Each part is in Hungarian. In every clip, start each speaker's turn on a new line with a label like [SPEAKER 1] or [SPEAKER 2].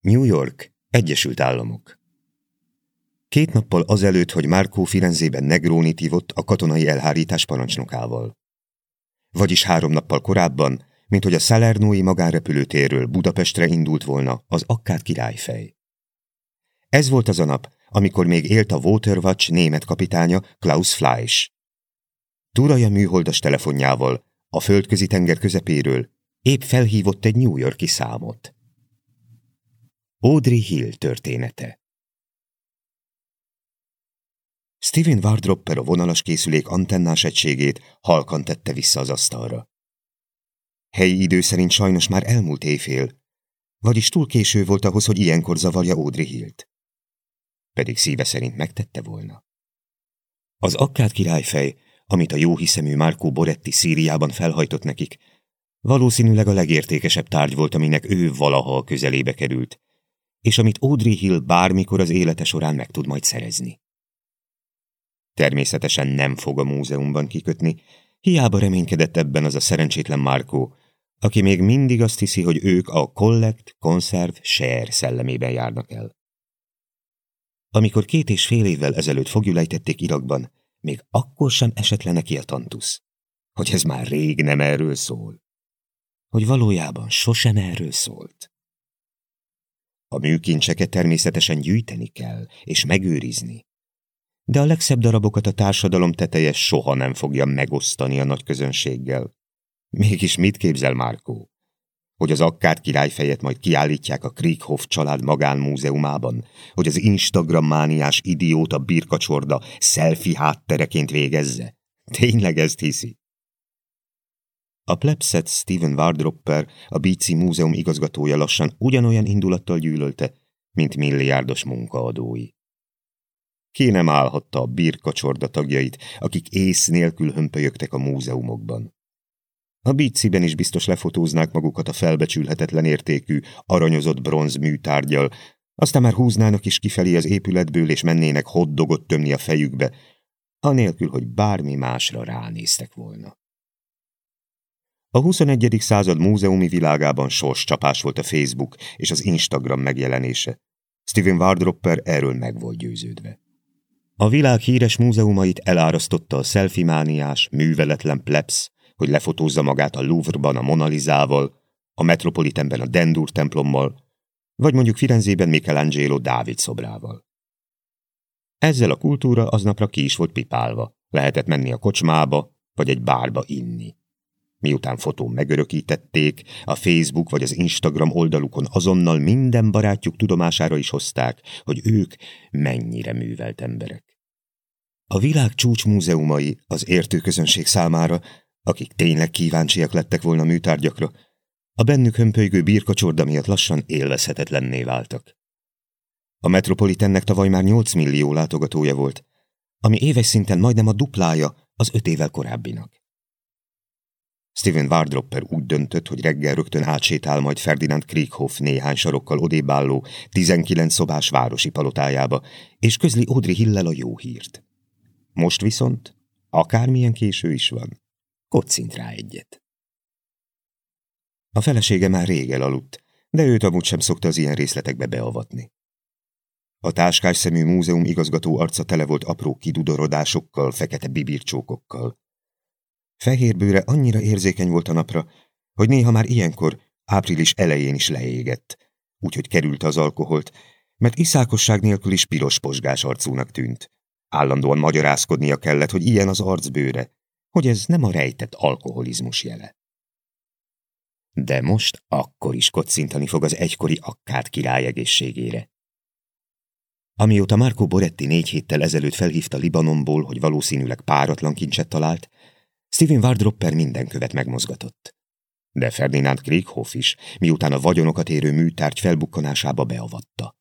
[SPEAKER 1] New York, Egyesült Államok. Két nappal azelőtt, hogy Márkó Firenzében Negrónit hívott a katonai elhárítás parancsnokával. Vagyis három nappal korábban, mint hogy a Salernói magánrepülőtérről Budapestre indult volna az Akkád királyfej. Ez volt az a nap, amikor még élt a Waterwatch német kapitánya Klaus Fleisch. Túraja műholdas telefonjával a földközi tenger közepéről épp felhívott egy New Yorki számot. Audrey Hill története Steven Wardropper a vonalas készülék antennás egységét halkan tette vissza az asztalra. Helyi idő szerint sajnos már elmúlt éjfél, vagyis túl késő volt ahhoz, hogy ilyenkor zavarja Audrey Hillt. Pedig szíve szerint megtette volna. Az akkád királyfej, amit a jóhiszemű Marco Boretti Szíriában felhajtott nekik, valószínűleg a legértékesebb tárgy volt, aminek ő valaha a közelébe került, és amit Audrey Hill bármikor az élete során meg tud majd szerezni. Természetesen nem fog a múzeumban kikötni, hiába reménykedett ebben az a szerencsétlen Marco, aki még mindig azt hiszi, hogy ők a collect, conserve, share szellemében járnak el. Amikor két és fél évvel ezelőtt fogjulejtették Irakban, még akkor sem esett le neki a tantusz, hogy ez már rég nem erről szól. Hogy valójában sosem erről szólt. A műkincseket természetesen gyűjteni kell, és megőrizni. De a legszebb darabokat a társadalom teteje soha nem fogja megosztani a nagy közönséggel. Mégis mit képzel Márkó? Hogy az akkád királyfejet majd kiállítják a Krieghoff család magánmúzeumában, hogy az Instagram mániás idióta birkacsorda selfie háttereként végezze? Tényleg ezt hiszi? A plebszet Steven Wardropper, a Beatsy Múzeum igazgatója lassan ugyanolyan indulattal gyűlölte, mint milliárdos munkaadói. Ki nem állhatta a birkacsorda tagjait, akik ész nélkül hömpölyögtek a múzeumokban. A Beatsy-ben is biztos lefotóznák magukat a felbecsülhetetlen értékű, aranyozott bronz műtárgyal, aztán már húznának is kifelé az épületből, és mennének hoddogot tömni a fejükbe, anélkül, hogy bármi másra ránéztek volna. A 21. század múzeumi világában sorscsapás volt a Facebook és az Instagram megjelenése. Steven Wardropper erről meg volt győződve. A világ híres múzeumait elárasztotta a szelfimániás, műveletlen plebs, hogy lefotózza magát a Louvre-ban a Monalizával, a Metropolitanben a Dendur templommal, vagy mondjuk Firenzében Michelangelo Dávid szobrával. Ezzel a kultúra aznapra ki is volt pipálva, lehetett menni a kocsmába, vagy egy bárba inni. Miután fotón megörökítették, a Facebook vagy az Instagram oldalukon azonnal minden barátjuk tudomására is hozták, hogy ők mennyire művelt emberek. A világ csúcs múzeumai az értő közönség számára, akik tényleg kíváncsiak lettek volna műtárgyakra, a bennük hömpölygő birkacsorda miatt lassan élvezhetetlenné váltak. A Metropolitennek tavaly már 8 millió látogatója volt, ami éves szinten majdnem a duplája az öt évvel korábbinak. Steven Wardropper úgy döntött, hogy reggel rögtön átsétál majd Ferdinand Krieghoff néhány sarokkal odébálló 19 szobás városi palotájába, és közli Audrey Hillel a jó hírt. Most viszont, akármilyen késő is van, kocint rá egyet. A felesége már rég elaludt, de őt amúgy sem szokta az ilyen részletekbe beavatni. A táskás szemű múzeum igazgató arca tele volt apró kidudorodásokkal, fekete bibircsókokkal. Fehérbőre annyira érzékeny volt a napra, hogy néha már ilyenkor, április elején is leégett, úgyhogy került az alkoholt, mert iszákosság nélkül is piros posgás arcúnak tűnt. Állandóan magyarázkodnia kellett, hogy ilyen az arcbőre, hogy ez nem a rejtett alkoholizmus jele. De most akkor is kocintani fog az egykori akkád király egészségére. Amióta Marco Boretti négy héttel ezelőtt felhívta Libanonból, hogy valószínűleg páratlan kincset talált, Steven Wardropper minden követ megmozgatott. De Ferdinand Krieghoff is, miután a vagyonokat érő műtárgy felbukkanásába beavatta.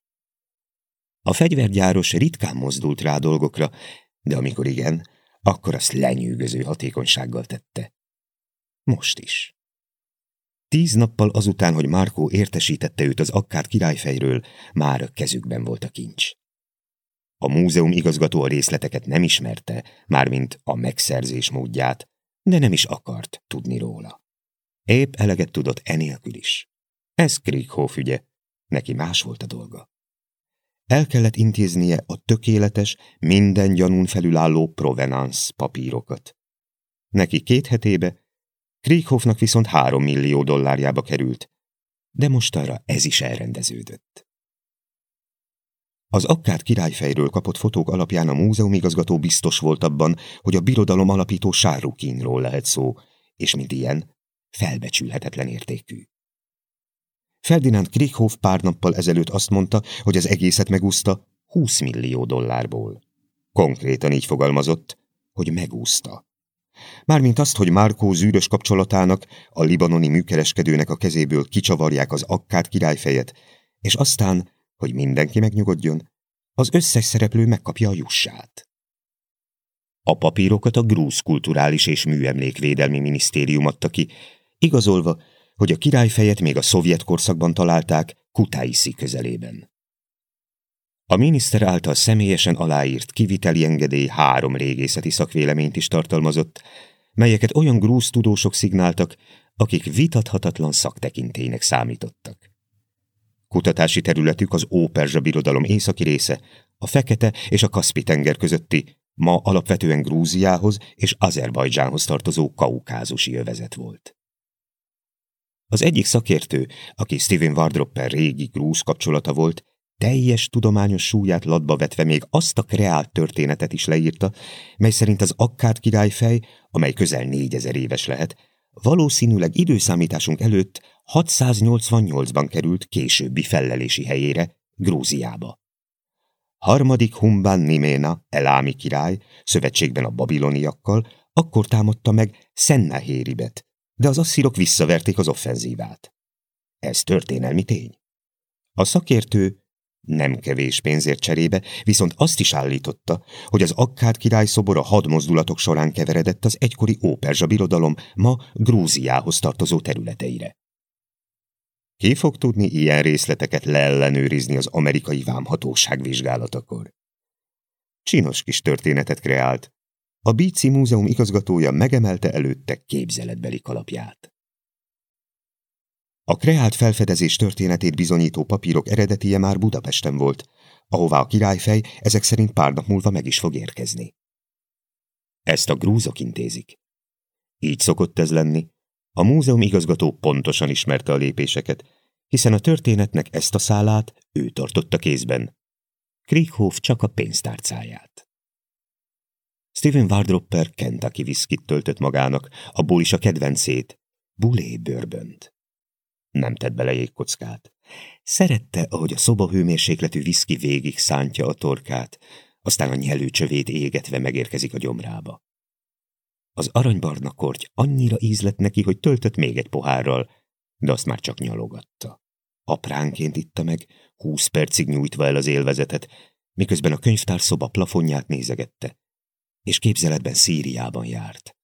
[SPEAKER 1] A fegyvergyáros ritkán mozdult rá dolgokra, de amikor igen, akkor azt lenyűgöző hatékonysággal tette. Most is. Tíz nappal azután, hogy Márkó értesítette őt az akkád királyfejről, már kezükben volt a kincs. A múzeum igazgató a részleteket nem ismerte, mármint a megszerzés módját, de nem is akart tudni róla. Épp eleget tudott enélkül is. Ez Krieghoff ügye, Neki más volt a dolga. El kellett intéznie a tökéletes, minden gyanún felülálló provenance papírokat. Neki két hetébe, Krieghoffnak viszont három millió dollárjába került, de mostanra ez is elrendeződött. Az akkád királyfejről kapott fotók alapján a múzeumigazgató biztos volt abban, hogy a birodalom alapító Sárukinról lehet szó, és mint ilyen, felbecsülhetetlen értékű. Ferdinand Krieghoff pár nappal ezelőtt azt mondta, hogy az egészet megúszta 20 millió dollárból. Konkrétan így fogalmazott, hogy megúszta. Mármint azt, hogy Márkó zűrös kapcsolatának, a libanoni műkereskedőnek a kezéből kicsavarják az akkát királyfejet, és aztán, hogy mindenki megnyugodjon, az összes szereplő megkapja a jussát. A papírokat a Grúz Kulturális és Műemlékvédelmi Minisztérium adta ki, igazolva, hogy a királyfejet még a szovjet korszakban találták Kutaiszi közelében. A miniszter által személyesen aláírt kiviteli engedély három régészeti szakvéleményt is tartalmazott, melyeket olyan grúz tudósok szignáltak, akik vitathatatlan szaktekintélynek számítottak. Kutatási területük az Óperzsa birodalom északi része, a Fekete és a Kaszpi-tenger közötti, ma alapvetően Grúziához és Azerbajdzsánhoz tartozó kaukázusi övezet volt. Az egyik szakértő, aki Steven Wardropper régi grúz kapcsolata volt, teljes tudományos súlyát latba vetve még azt a kreált történetet is leírta, mely szerint az Akkád királyfej, amely közel négyezer éves lehet, valószínűleg időszámításunk előtt 688-ban került későbbi fellelési helyére, Grúziába. Harmadik Humban Niména, Elámi király, szövetségben a babiloniakkal, akkor támadta meg Szennahéribet, de az asszírok visszaverték az offenzívát. Ez történelmi tény. A szakértő nem kevés pénzért cserébe, viszont azt is állította, hogy az Akkád király szobor a hadmozdulatok során keveredett az egykori Óperzsa birodalom ma Grúziához tartozó területeire. Ki fog tudni ilyen részleteket leellenőrizni az amerikai vámhatóság vizsgálatakor? Csinos kis történetet kreált, a Bíci Múzeum igazgatója megemelte előtte képzeletbeli kalapját. A kreált felfedezés történetét bizonyító papírok eredetie már Budapesten volt, ahová a királyfej ezek szerint pár nap múlva meg is fog érkezni. Ezt a grúzok intézik. Így szokott ez lenni. A múzeum igazgató pontosan ismerte a lépéseket, hiszen a történetnek ezt a szálát ő tartotta kézben. Krieghoff csak a pénztárcáját. Steven Wardropper Kentucky viszkit töltött magának, abból is a kedvencét, bulé bőrbönt. Nem tett bele jégkockát. Szerette, ahogy a szoba hőmérsékletű viszki végig szántja a torkát, aztán a nyelőcsövét égetve megérkezik a gyomrába. Az aranybarna korty annyira ízlett neki, hogy töltött még egy pohárral, de azt már csak nyalogatta. Apránként itta meg, húsz percig nyújtva el az élvezetet, miközben a könyvtár szoba plafonját nézegette és képzeletben Szíriában járt.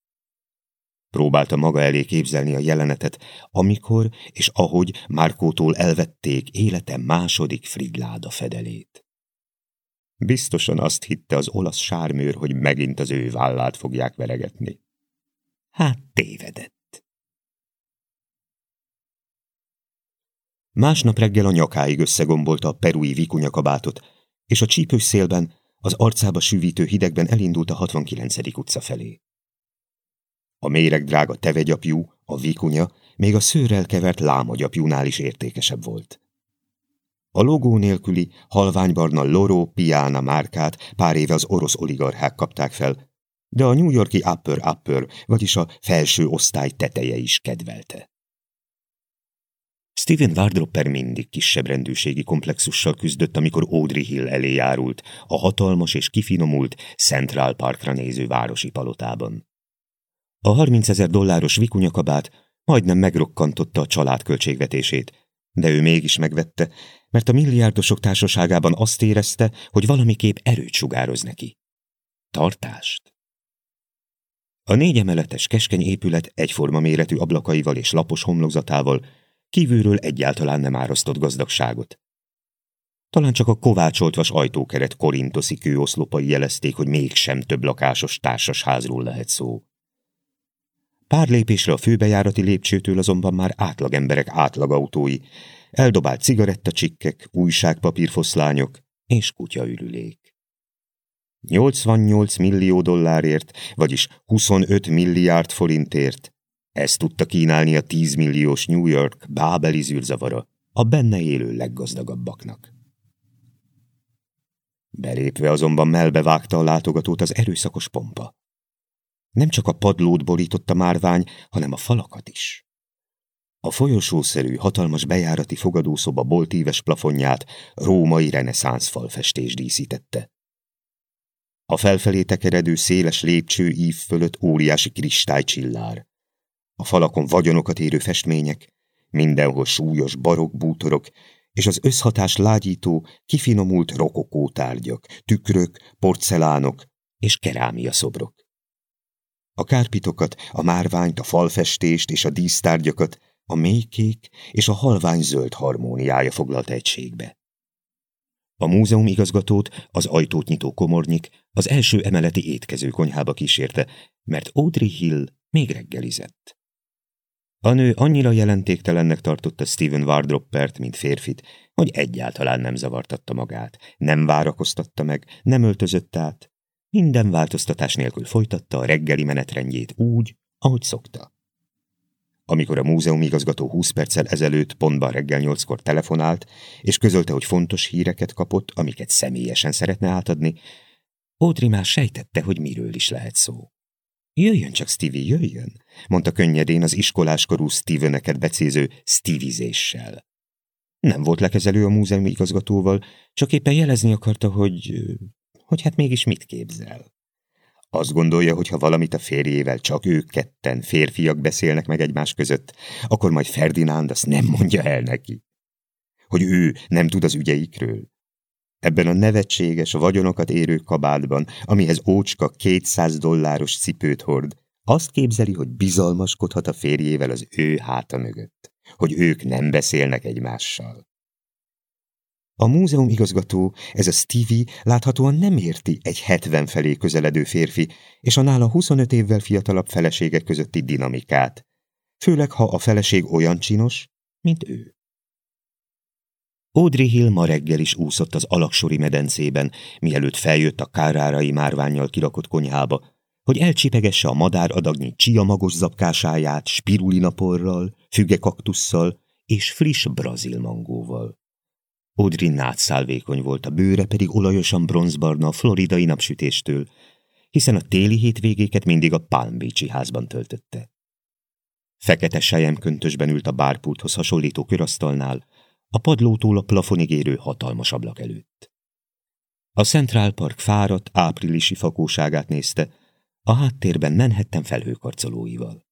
[SPEAKER 1] Próbálta maga elé képzelni a jelenetet, amikor és ahogy Márkótól elvették élete második frigláda fedelét. Biztosan azt hitte az olasz sármőr, hogy megint az ő vállát fogják veregetni. Hát tévedett. Másnap reggel a nyakáig összegombolta a perui vikunyakabátot, és a csípős szélben az arcába süvítő hidegben elindult a 69. utca felé. A méreg drága tevegyapjú, a vikunya, még a szőrrel kevert lámagyapjúnál is értékesebb volt. A logó nélküli, halványbarna Loro Piana márkát pár éve az orosz oligarchák kapták fel, de a New Yorki upper upper, vagyis a felső osztály teteje is kedvelte. Steven Wardropper mindig kisebb rendűségi komplexussal küzdött, amikor Audrey Hill elé járult, a hatalmas és kifinomult Central Parkra néző városi palotában. A 30 ezer dolláros vikunyakabát majdnem megrokkantotta a család költségvetését, de ő mégis megvette, mert a milliárdosok társaságában azt érezte, hogy valamiképp erőt sugároz neki. Tartást. A négy emeletes keskeny épület egyforma méretű ablakaival és lapos homlokzatával kívülről egyáltalán nem árasztott gazdagságot. Talán csak a kovácsolt vas ajtókeret korintoszi kőoszlopai jelezték, hogy mégsem több lakásos társasházról lehet szó. Pár lépésre a főbejárati lépcsőtől azonban már átlagemberek átlagautói, eldobált cigarettacsikkek, újságpapírfoszlányok és kutyaürülék. 88 millió dollárért, vagyis 25 milliárd forintért. Ezt tudta kínálni a 10 milliós New York bábeli zűrzavara a benne élő leggazdagabbaknak. Belépve azonban melbevágta a látogatót az erőszakos pompa. Nem csak a padlót borította márvány, hanem a falakat is. A folyosószerű, hatalmas bejárati fogadószoba boltíves plafonját római reneszánsz falfestés díszítette. A felfelé tekeredő széles lépcső ív fölött óriási kristálycsillár. A falakon vagyonokat érő festmények, mindenhol súlyos barok bútorok, és az összhatás lágyító, kifinomult rokokó tárgyak, tükrök, porcelánok és kerámia szobrok. A kárpitokat, a márványt, a falfestést és a dísztárgyakat a mélykék és a halvány zöld harmóniája foglalt egységbe. A múzeum igazgatót, az ajtót nyitó komornyik az első emeleti étkező konyhába kísérte, mert Audrey Hill még reggelizett. A nő annyira jelentéktelennek tartotta Steven Wardroppert, mint férfit, hogy egyáltalán nem zavartatta magát, nem várakoztatta meg, nem öltözött át, minden változtatás nélkül folytatta a reggeli menetrendjét úgy, ahogy szokta. Amikor a múzeum igazgató 20 perccel ezelőtt pontban reggel nyolckor telefonált, és közölte, hogy fontos híreket kapott, amiket személyesen szeretne átadni, Audrey már sejtette, hogy miről is lehet szó. Jöjjön csak, Stevie, jöjjön, mondta könnyedén az iskoláskorú Steveneket becéző Stevizéssel. Nem volt lekezelő a múzeum igazgatóval, csak éppen jelezni akarta, hogy... hogy hát mégis mit képzel. Azt gondolja, hogy ha valamit a férjével csak ők ketten, férfiak beszélnek meg egymás között, akkor majd Ferdinánd azt nem mondja el neki. Hogy ő nem tud az ügyeikről. Ebben a nevetséges, vagyonokat érő kabátban, amihez ócska 200 dolláros cipőt hord, azt képzeli, hogy bizalmaskodhat a férjével az ő háta mögött, hogy ők nem beszélnek egymással. A múzeum igazgató, ez a Stevie láthatóan nem érti egy 70 felé közeledő férfi és a nála 25 évvel fiatalabb feleségek közötti dinamikát, főleg ha a feleség olyan csinos, mint ő. Audrey Hill ma reggel is úszott az alaksori medencében, mielőtt feljött a kárárai márványjal kirakott konyhába, hogy elcsipegesse a madár adagnyi csiamagos zapkásáját spirulinaporral, fügekaktusszal és friss brazil mangóval. Audrey nátszálvékony volt, a bőre pedig olajosan bronzbarna a floridai napsütéstől, hiszen a téli hétvégéket mindig a Palm Beach-i házban töltötte. Fekete köntösben ült a bárpulthoz hasonlító körasztalnál, a padlótól a plafonig érő hatalmas ablak előtt. A Central Park fáradt, áprilisi fakóságát nézte, a háttérben menhettem felhőkarcolóival.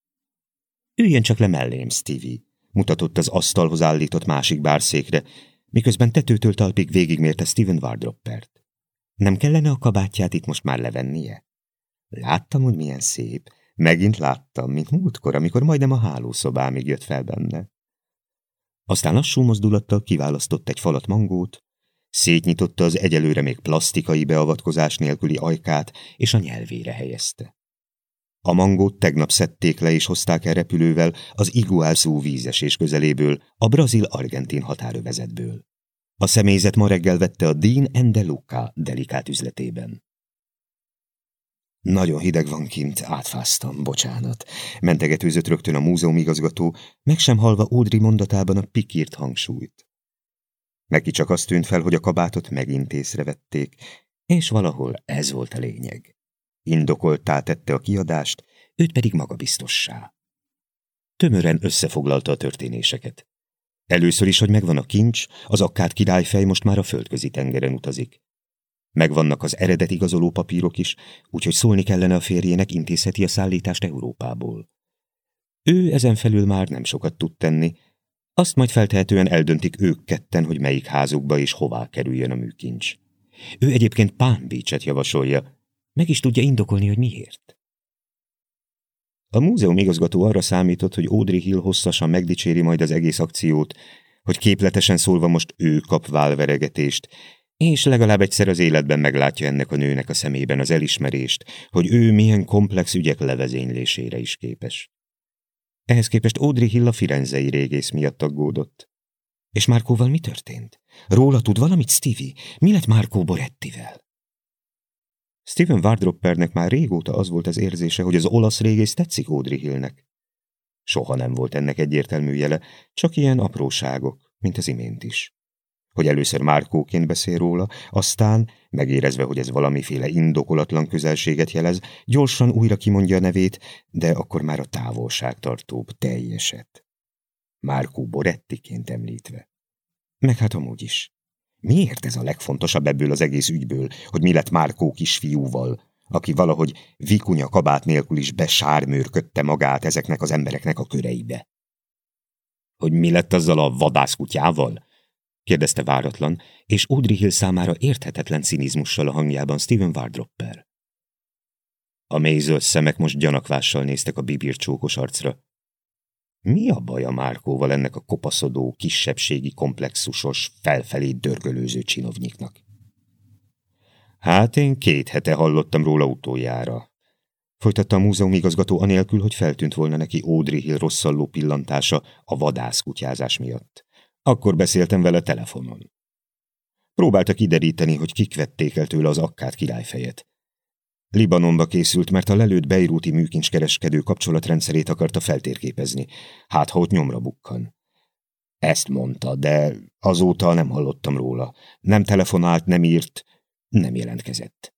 [SPEAKER 1] Üljön csak le mellém, Stevie, mutatott az asztalhoz állított másik bárszékre, miközben tetőtől talpig végigmérte Steven Wardroppert. Nem kellene a kabátját itt most már levennie? Láttam, hogy milyen szép. Megint láttam, mint múltkor, amikor majdnem a hálószobámig jött fel benne. Aztán lassú mozdulattal kiválasztott egy falat mangót, szétnyitotta az egyelőre még plastikai beavatkozás nélküli ajkát, és a nyelvére helyezte. A mangót tegnap szedték le és hozták el repülővel az Iguazú vízesés közeléből, a brazil-argentin határövezetből. A személyzet ma reggel vette a Dean Endeluca delikát üzletében. Nagyon hideg van kint, átfáztam, bocsánat. Mentegetőzött rögtön a múzeum igazgató, meg sem halva Audrey mondatában a pikírt hangsúlyt. Neki csak azt tűnt fel, hogy a kabátot megint észrevették, és valahol ez volt a lényeg. Indokoltá tette a kiadást, őt pedig magabiztossá. Tömören összefoglalta a történéseket. Először is, hogy megvan a kincs, az akkát királyfej most már a földközi tengeren utazik. Megvannak az eredet igazoló papírok is, úgyhogy szólni kellene a férjének intézheti a szállítást Európából. Ő ezen felül már nem sokat tud tenni, azt majd feltehetően eldöntik ők ketten, hogy melyik házukba és hová kerüljön a műkincs. Ő egyébként Palm Beach-et javasolja, meg is tudja indokolni, hogy miért. A múzeum igazgató arra számított, hogy Audrey Hill hosszasan megdicséri majd az egész akciót, hogy képletesen szólva most ő kap válveregetést, és legalább egyszer az életben meglátja ennek a nőnek a szemében az elismerést, hogy ő milyen komplex ügyek levezénylésére is képes. Ehhez képest Audrey Hill a firenzei régész miatt aggódott. És Márkóval mi történt? Róla tud valamit Stevie? Mi lett Márkó Borettivel? Steven Wardroppernek már régóta az volt az érzése, hogy az olasz régész tetszik Audrey Hillnek. Soha nem volt ennek egyértelmű jele, csak ilyen apróságok, mint az imént is. Hogy először Márkóként beszél róla, aztán, megérezve, hogy ez valamiféle indokolatlan közelséget jelez, gyorsan újra kimondja a nevét, de akkor már a távolságtartóbb teljeset. Márkó Borettiként említve. Meg hát amúgy is. Miért ez a legfontosabb ebből az egész ügyből, hogy mi lett Márkó kisfiúval, aki valahogy vikunya kabát nélkül is besármőrködte magát ezeknek az embereknek a köreibe? Hogy mi lett azzal a vadászkutyával? kérdezte váratlan, és Audrey Hill számára érthetetlen cinizmussal a hangjában Steven Wardropper. A mély szemek most gyanakvással néztek a bibircsókos arcra. Mi a baj a Márkóval ennek a kopaszodó, kisebbségi komplexusos, felfelé dörgölőző csinovnyiknak? Hát én két hete hallottam róla utoljára. Folytatta a múzeum igazgató anélkül, hogy feltűnt volna neki Audrey Hill rosszalló pillantása a vadászkutyázás miatt. Akkor beszéltem vele telefonon. Próbáltak kideríteni, hogy kik vették el tőle az akkát királyfejet. Libanonba készült, mert a lelőtt beiruti műkincskereskedő kapcsolatrendszerét akarta feltérképezni. Hát, ha ott nyomra bukkan. Ezt mondta, de azóta nem hallottam róla. Nem telefonált, nem írt, nem jelentkezett.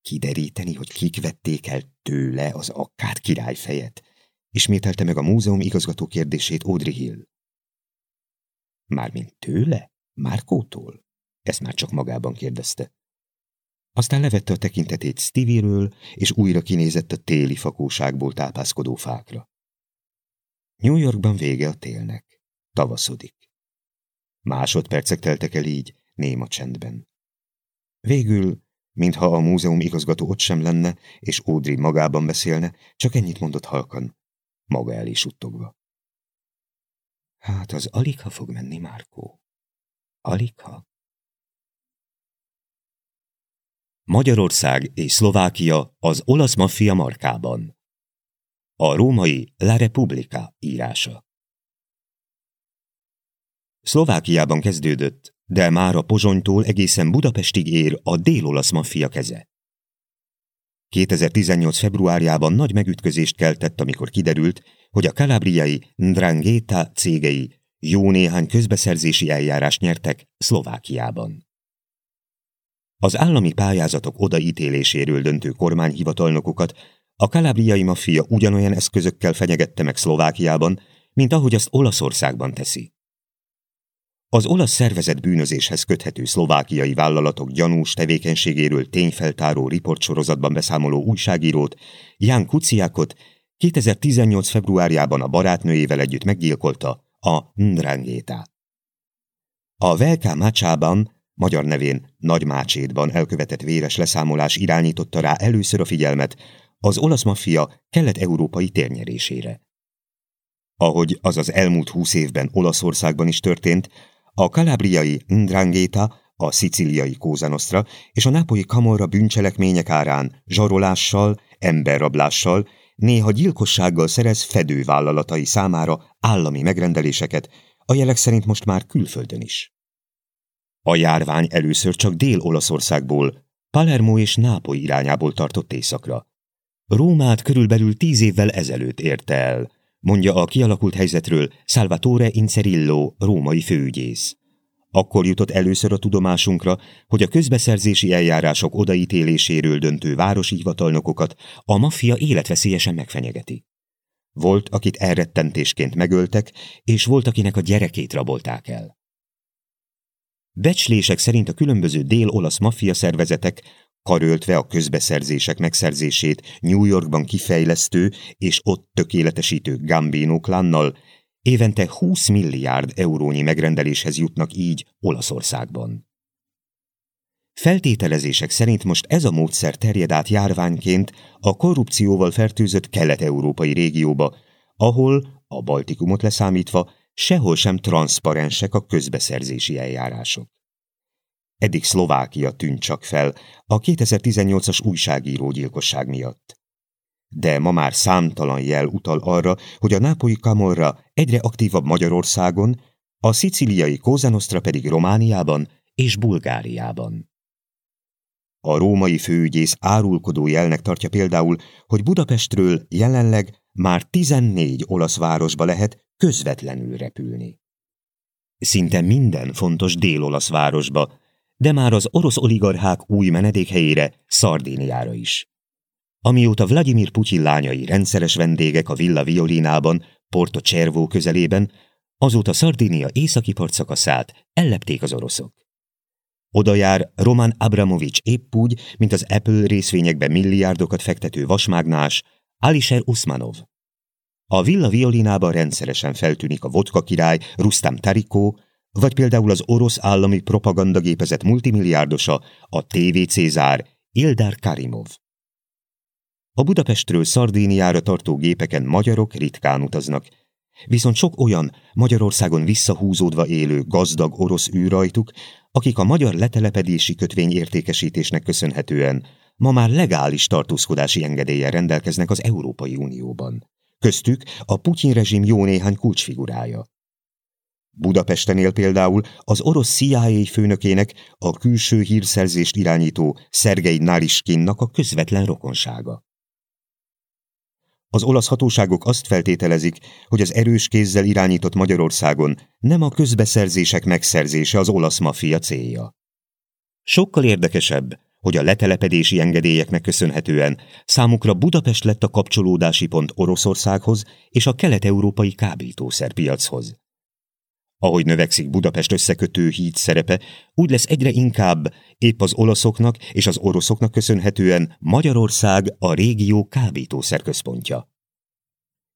[SPEAKER 1] Kideríteni, hogy kik vették el tőle az akkát királyfejet? Ismételte meg a múzeum igazgató kérdését Audrey Hill. Mármint tőle? Márkótól? Ezt már csak magában kérdezte. Aztán levette a tekintetét Stevie-ről, és újra kinézett a téli fakóságból tápászkodó fákra. New Yorkban vége a télnek. Tavaszodik. Másodpercek teltek el így, néma csendben. Végül, mintha a múzeum igazgató ott sem lenne, és Audrey magában beszélne, csak ennyit mondott halkan, maga elé suttogva. Hát az aligha fog menni, Márkó. Aligha. Magyarország és Szlovákia az olasz maffia markában. A római La Repubblica írása. Szlovákiában kezdődött, de már a Pozsonytól egészen Budapestig ér a dél-olasz maffia keze. 2018. februárjában nagy megütközést keltett, amikor kiderült, hogy a kalabriai Ndrangheta cégei jó néhány közbeszerzési eljárást nyertek Szlovákiában. Az állami pályázatok odaítéléséről döntő kormányhivatalnokokat a kalabriai maffia ugyanolyan eszközökkel fenyegette meg Szlovákiában, mint ahogy azt Olaszországban teszi. Az olasz szervezet bűnözéshez köthető szlovákiai vállalatok gyanús tevékenységéről tényfeltáró riportsorozatban beszámoló újságírót, Ján Kuciákot 2018. februárjában a barátnőjével együtt meggyilkolta a Ndrangheta. A Velká Mácsában, magyar nevén Nagymácsétban elkövetett véres leszámolás irányította rá először a figyelmet az olasz maffia kelet-európai térnyerésére. Ahogy az az elmúlt húsz évben Olaszországban is történt, a kalábriai Ndrangheta, a szicíliai Kózanosztra és a nápolyi Kamorra bűncselekmények árán zsarolással, emberrablással, néha gyilkossággal szerez fedővállalatai számára állami megrendeléseket, a jelek szerint most már külföldön is. A járvány először csak Dél-Olaszországból, Palermo és Nápoly irányából tartott északra. Rómát körülbelül tíz évvel ezelőtt érte el, mondja a kialakult helyzetről Salvatore Incerillo, római főügyész. Akkor jutott először a tudomásunkra, hogy a közbeszerzési eljárások odaítéléséről döntő városi hivatalnokokat a maffia életveszélyesen megfenyegeti. Volt, akit elrettentésként megöltek, és volt, akinek a gyerekét rabolták el. Becslések szerint a különböző dél-olasz maffia szervezetek karöltve a közbeszerzések megszerzését New Yorkban kifejlesztő és ott tökéletesítő Gambino klánnal évente 20 milliárd eurónyi megrendeléshez jutnak így Olaszországban. Feltételezések szerint most ez a módszer terjed át járványként a korrupcióval fertőzött kelet-európai régióba, ahol, a Baltikumot leszámítva, sehol sem transzparensek a közbeszerzési eljárások. Eddig Szlovákia tűnt csak fel a 2018-as újságíró gyilkosság miatt. de ma már számtalan jel utal arra, hogy a nápolyi kamorra egyre aktívabb Magyarországon, a szicíliai Kózanosztra pedig Romániában és Bulgáriában. A római főügyész árulkodó jelnek tartja például, hogy Budapestről jelenleg már 14 olasz városba lehet közvetlenül repülni. Szinte minden fontos dél-olasz városba, de már az orosz oligarchák új menedékhelyére, Szardéniára is. Amióta Vladimir Putyin lányai rendszeres vendégek a Villa Violinában, Porto Cervo közelében, azóta Szardénia északi partszakaszát ellepték az oroszok. Oda jár Roman Abramovics épp úgy, mint az Apple részvényekbe milliárdokat fektető vasmágnás, Alisher Usmanov. A Villa Violinában rendszeresen feltűnik a vodka király Rustam Tarikó, vagy például az orosz állami propagandagépezet multimilliárdosa, a TV Cézár, Ildar Karimov. A Budapestről Szardéniára tartó gépeken magyarok ritkán utaznak, viszont sok olyan Magyarországon visszahúzódva élő gazdag orosz űrajtuk, akik a magyar letelepedési kötvény értékesítésnek köszönhetően ma már legális tartózkodási engedéllyel rendelkeznek az Európai Unióban. Köztük a Putyin rezsim jó néhány kulcsfigurája. Budapesten él például az orosz CIA főnökének, a külső hírszerzést irányító Szergei Nariskinnak a közvetlen rokonsága. Az olasz hatóságok azt feltételezik, hogy az erős kézzel irányított Magyarországon nem a közbeszerzések megszerzése az olasz maffia célja. Sokkal érdekesebb, hogy a letelepedési engedélyeknek köszönhetően számukra Budapest lett a kapcsolódási pont Oroszországhoz és a kelet-európai kábítószerpiachoz. Ahogy növekszik Budapest összekötő híd szerepe, úgy lesz egyre inkább épp az olaszoknak és az oroszoknak köszönhetően Magyarország a régió kábítószer központja.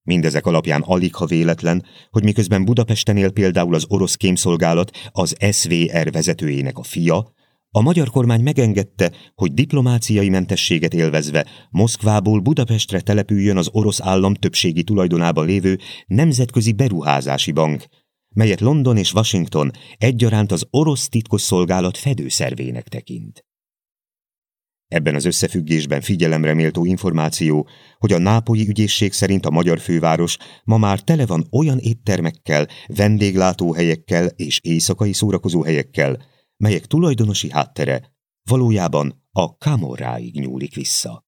[SPEAKER 1] Mindezek alapján alig ha véletlen, hogy miközben Budapesten él például az orosz kémszolgálat az SVR vezetőjének a fia, a magyar kormány megengedte, hogy diplomáciai mentességet élvezve Moszkvából Budapestre települjön az orosz állam többségi tulajdonában lévő Nemzetközi Beruházási Bank, melyet London és Washington egyaránt az orosz titkosszolgálat fedőszervének tekint. Ebben az összefüggésben figyelemre méltó információ, hogy a nápolyi ügyészség szerint a magyar főváros ma már tele van olyan éttermekkel, vendéglátóhelyekkel és éjszakai szórakozóhelyekkel, melyek tulajdonosi háttere valójában a Kamorráig nyúlik vissza.